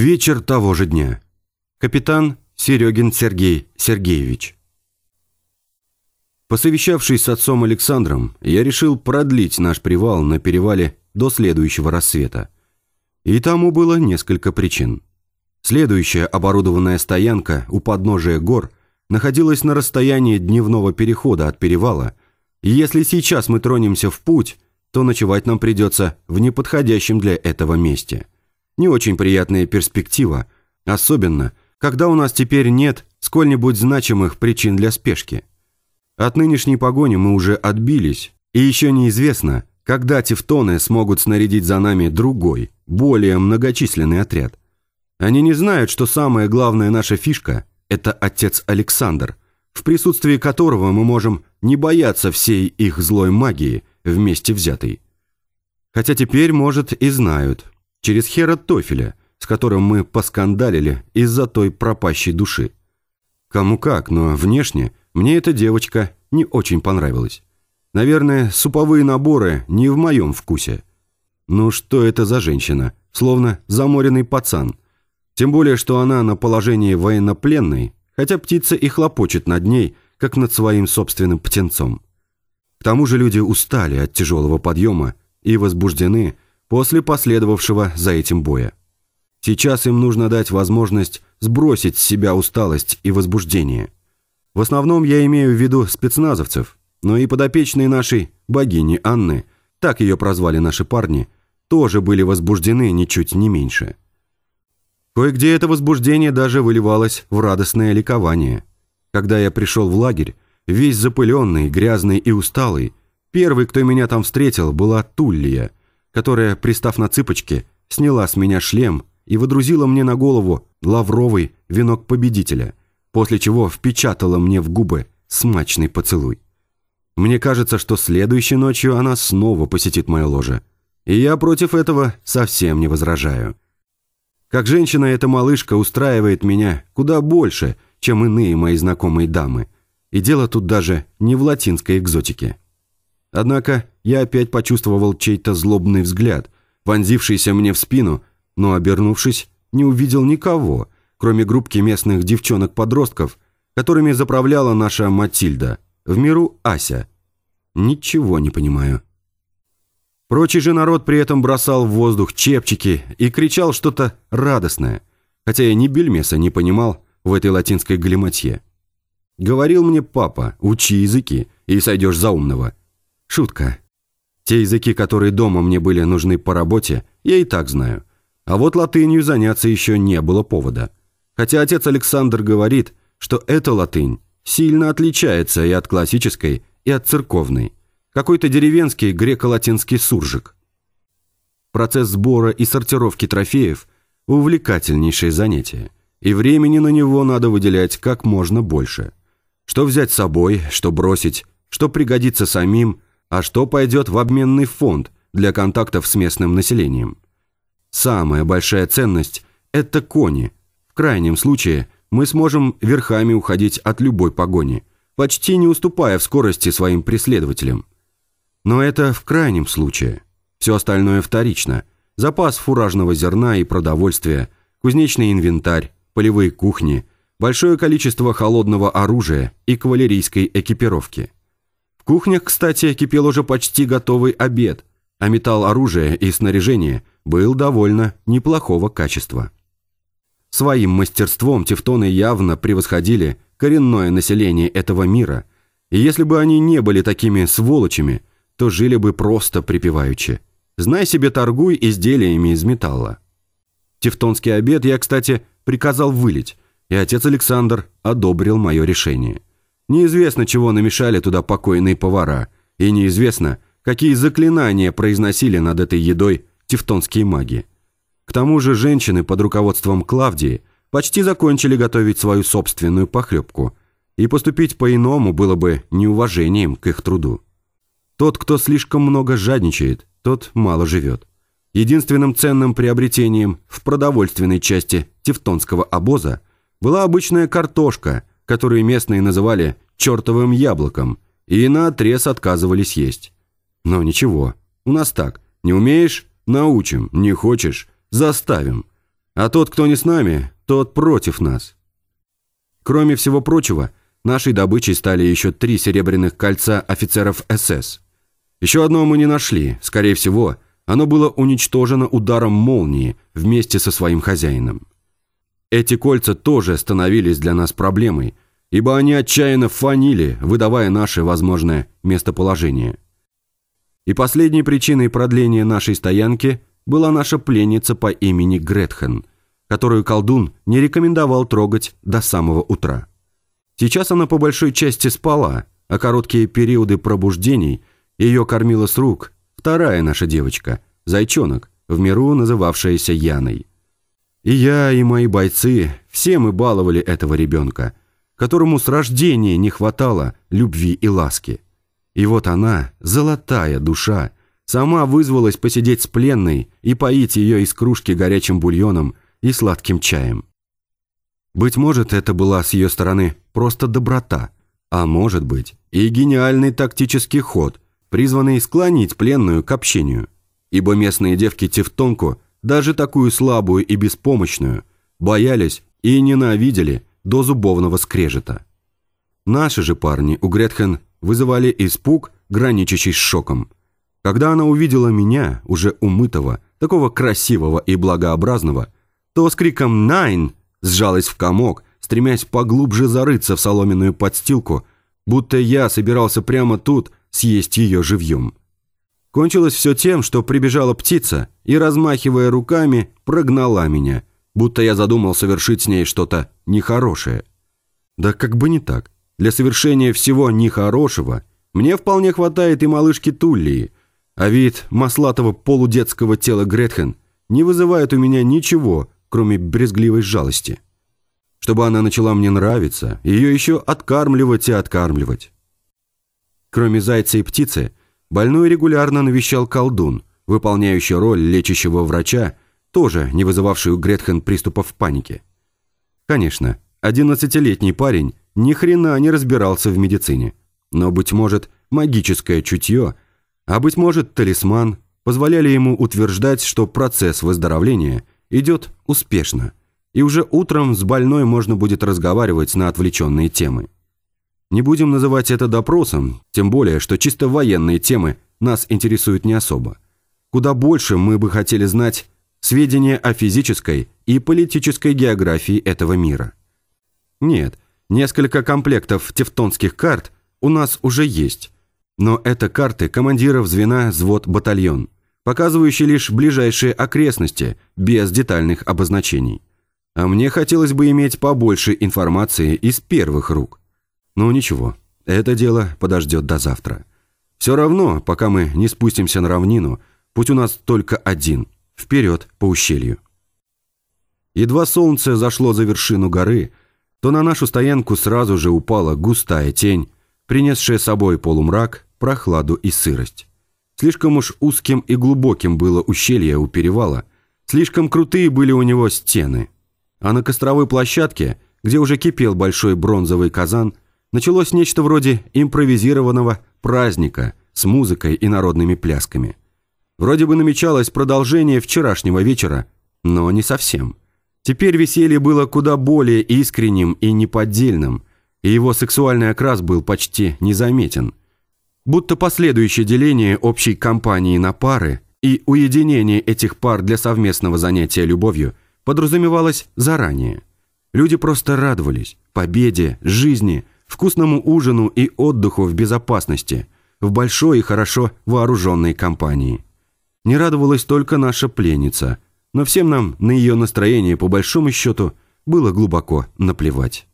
Вечер того же дня. Капитан Серегин Сергей Сергеевич. Посовещавшись с отцом Александром, я решил продлить наш привал на перевале до следующего рассвета. И тому было несколько причин. Следующая оборудованная стоянка у подножия гор находилась на расстоянии дневного перехода от перевала, и если сейчас мы тронемся в путь, то ночевать нам придется в неподходящем для этого месте. Не очень приятная перспектива, особенно, когда у нас теперь нет сколь-нибудь значимых причин для спешки. От нынешней погони мы уже отбились, и еще неизвестно, когда тевтоны смогут снарядить за нами другой, более многочисленный отряд. Они не знают, что самая главная наша фишка – это отец Александр, в присутствии которого мы можем не бояться всей их злой магии, вместе взятой. Хотя теперь, может, и знают, через Хера Тофеля, с которым мы поскандалили из-за той пропащей души. Кому как, но внешне мне эта девочка не очень понравилась. Наверное, суповые наборы не в моем вкусе. Ну что это за женщина? Словно заморенный пацан. Тем более, что она на положении военнопленной, хотя птица и хлопочет над ней, как над своим собственным птенцом. К тому же люди устали от тяжелого подъема и возбуждены после последовавшего за этим боя. Сейчас им нужно дать возможность сбросить с себя усталость и возбуждение. В основном я имею в виду спецназовцев, но и подопечные нашей богини Анны, так ее прозвали наши парни, тоже были возбуждены ничуть не меньше. Кое-где это возбуждение даже выливалось в радостное ликование. Когда я пришел в лагерь, весь запыленный, грязный и усталый, первый, кто меня там встретил, была Туллия, которая, пристав на цыпочки, сняла с меня шлем и водрузила мне на голову лавровый венок победителя, после чего впечатала мне в губы смачный поцелуй. Мне кажется, что следующей ночью она снова посетит мое ложе. И я против этого совсем не возражаю. Как женщина эта малышка устраивает меня куда больше, чем иные мои знакомые дамы. И дело тут даже не в латинской экзотике. Однако я опять почувствовал чей-то злобный взгляд, вонзившийся мне в спину, но, обернувшись, не увидел никого, кроме группки местных девчонок-подростков, которыми заправляла наша Матильда, в миру Ася. Ничего не понимаю. Прочий же народ при этом бросал в воздух чепчики и кричал что-то радостное, хотя я ни бельмеса не понимал в этой латинской галиматье. Говорил мне папа, учи языки, и сойдешь за умного. Шутка. Те языки, которые дома мне были нужны по работе, я и так знаю. А вот латынью заняться еще не было повода. Хотя отец Александр говорит, что эта латынь сильно отличается и от классической, и от церковной. Какой-то деревенский греко-латинский суржик. Процесс сбора и сортировки трофеев – увлекательнейшее занятие, и времени на него надо выделять как можно больше. Что взять с собой, что бросить, что пригодится самим, а что пойдет в обменный фонд для контактов с местным населением. Самая большая ценность – это кони. В крайнем случае мы сможем верхами уходить от любой погони, почти не уступая в скорости своим преследователям. Но это в крайнем случае. Все остальное вторично. Запас фуражного зерна и продовольствия, кузнечный инвентарь, полевые кухни, большое количество холодного оружия и кавалерийской экипировки. Кухнях, кстати, кипел уже почти готовый обед, а металл оружия и снаряжения был довольно неплохого качества. Своим мастерством тевтоны явно превосходили коренное население этого мира, и если бы они не были такими сволочами – то жили бы просто припеваючи. Знай себе, торгуй изделиями из металла. Тевтонский обед я, кстати, приказал вылить, и отец Александр одобрил мое решение. Неизвестно, чего намешали туда покойные повара, и неизвестно, какие заклинания произносили над этой едой тевтонские маги. К тому же женщины под руководством Клавдии почти закончили готовить свою собственную похлебку, и поступить по-иному было бы неуважением к их труду. Тот, кто слишком много жадничает, тот мало живет. Единственным ценным приобретением в продовольственной части тевтонского обоза была обычная картошка, которую местные называли «чертовым яблоком», и наотрез отказывались есть. Но ничего, у нас так. Не умеешь – научим, не хочешь – заставим. а тот, кто не с нами, тот против нас. Кроме всего прочего, нашей добычей стали еще три серебряных кольца офицеров СС. Еще одно мы не нашли, скорее всего, оно было уничтожено ударом молнии вместе со своим хозяином. Эти кольца тоже становились для нас проблемой, ибо они отчаянно фанили, выдавая наше возможное местоположение. И последней причиной продления нашей стоянки была наша пленница по имени Гретхен, которую колдун не рекомендовал трогать до самого утра. Сейчас она по большой части спала, а короткие периоды пробуждений ее кормила с рук вторая наша девочка, зайчонок, в миру называвшаяся Яной. И я, и мои бойцы, все мы баловали этого ребенка, которому с рождения не хватало любви и ласки. И вот она, золотая душа, сама вызвалась посидеть с пленной и поить ее из кружки горячим бульоном и сладким чаем. Быть может, это была с ее стороны просто доброта, а может быть и гениальный тактический ход, призванный склонить пленную к общению, ибо местные девки Тевтонку, даже такую слабую и беспомощную, боялись и ненавидели до зубовного скрежета. Наши же парни у Гретхен вызывали испуг, граничащий с шоком. Когда она увидела меня, уже умытого, такого красивого и благообразного, то с криком «Найн!» сжалась в комок, стремясь поглубже зарыться в соломенную подстилку, будто я собирался прямо тут съесть ее живьем. Кончилось все тем, что прибежала птица и, размахивая руками, прогнала меня, будто я задумал совершить с ней что-то нехорошее. Да как бы не так. Для совершения всего нехорошего мне вполне хватает и малышки Туллии, а вид маслатого полудетского тела Гретхен не вызывает у меня ничего, кроме брезгливой жалости. Чтобы она начала мне нравиться, ее еще откармливать и откармливать. Кроме зайца и птицы, больной регулярно навещал колдун, выполняющий роль лечащего врача, тоже не вызывавший у Гретхен приступов паники. Конечно, одиннадцатилетний парень ни хрена не разбирался в медицине, но, быть может, магическое чутье, а, быть может, талисман позволяли ему утверждать, что процесс выздоровления идет успешно, и уже утром с больной можно будет разговаривать на отвлеченные темы. Не будем называть это допросом, тем более, что чисто военные темы нас интересуют не особо. Куда больше мы бы хотели знать сведения о физической и политической географии этого мира. Нет, несколько комплектов тевтонских карт у нас уже есть, но это карты командиров звена «Взвод-батальон», показывающие лишь ближайшие окрестности, без детальных обозначений. А мне хотелось бы иметь побольше информации из первых рук. Ну ничего, это дело подождет до завтра. Все равно, пока мы не спустимся на равнину, путь у нас только один – вперед по ущелью. Едва солнце зашло за вершину горы, то на нашу стоянку сразу же упала густая тень, принесшая с собой полумрак, прохладу и сырость. Слишком уж узким и глубоким было ущелье у перевала, слишком крутые были у него стены. А на костровой площадке, где уже кипел большой бронзовый казан, началось нечто вроде импровизированного праздника с музыкой и народными плясками. Вроде бы намечалось продолжение вчерашнего вечера, но не совсем. Теперь веселье было куда более искренним и неподдельным, и его сексуальный окрас был почти незаметен. Будто последующее деление общей компании на пары и уединение этих пар для совместного занятия любовью подразумевалось заранее. Люди просто радовались победе, жизни – вкусному ужину и отдыху в безопасности, в большой и хорошо вооруженной компании. Не радовалась только наша пленница, но всем нам на ее настроение, по большому счету, было глубоко наплевать.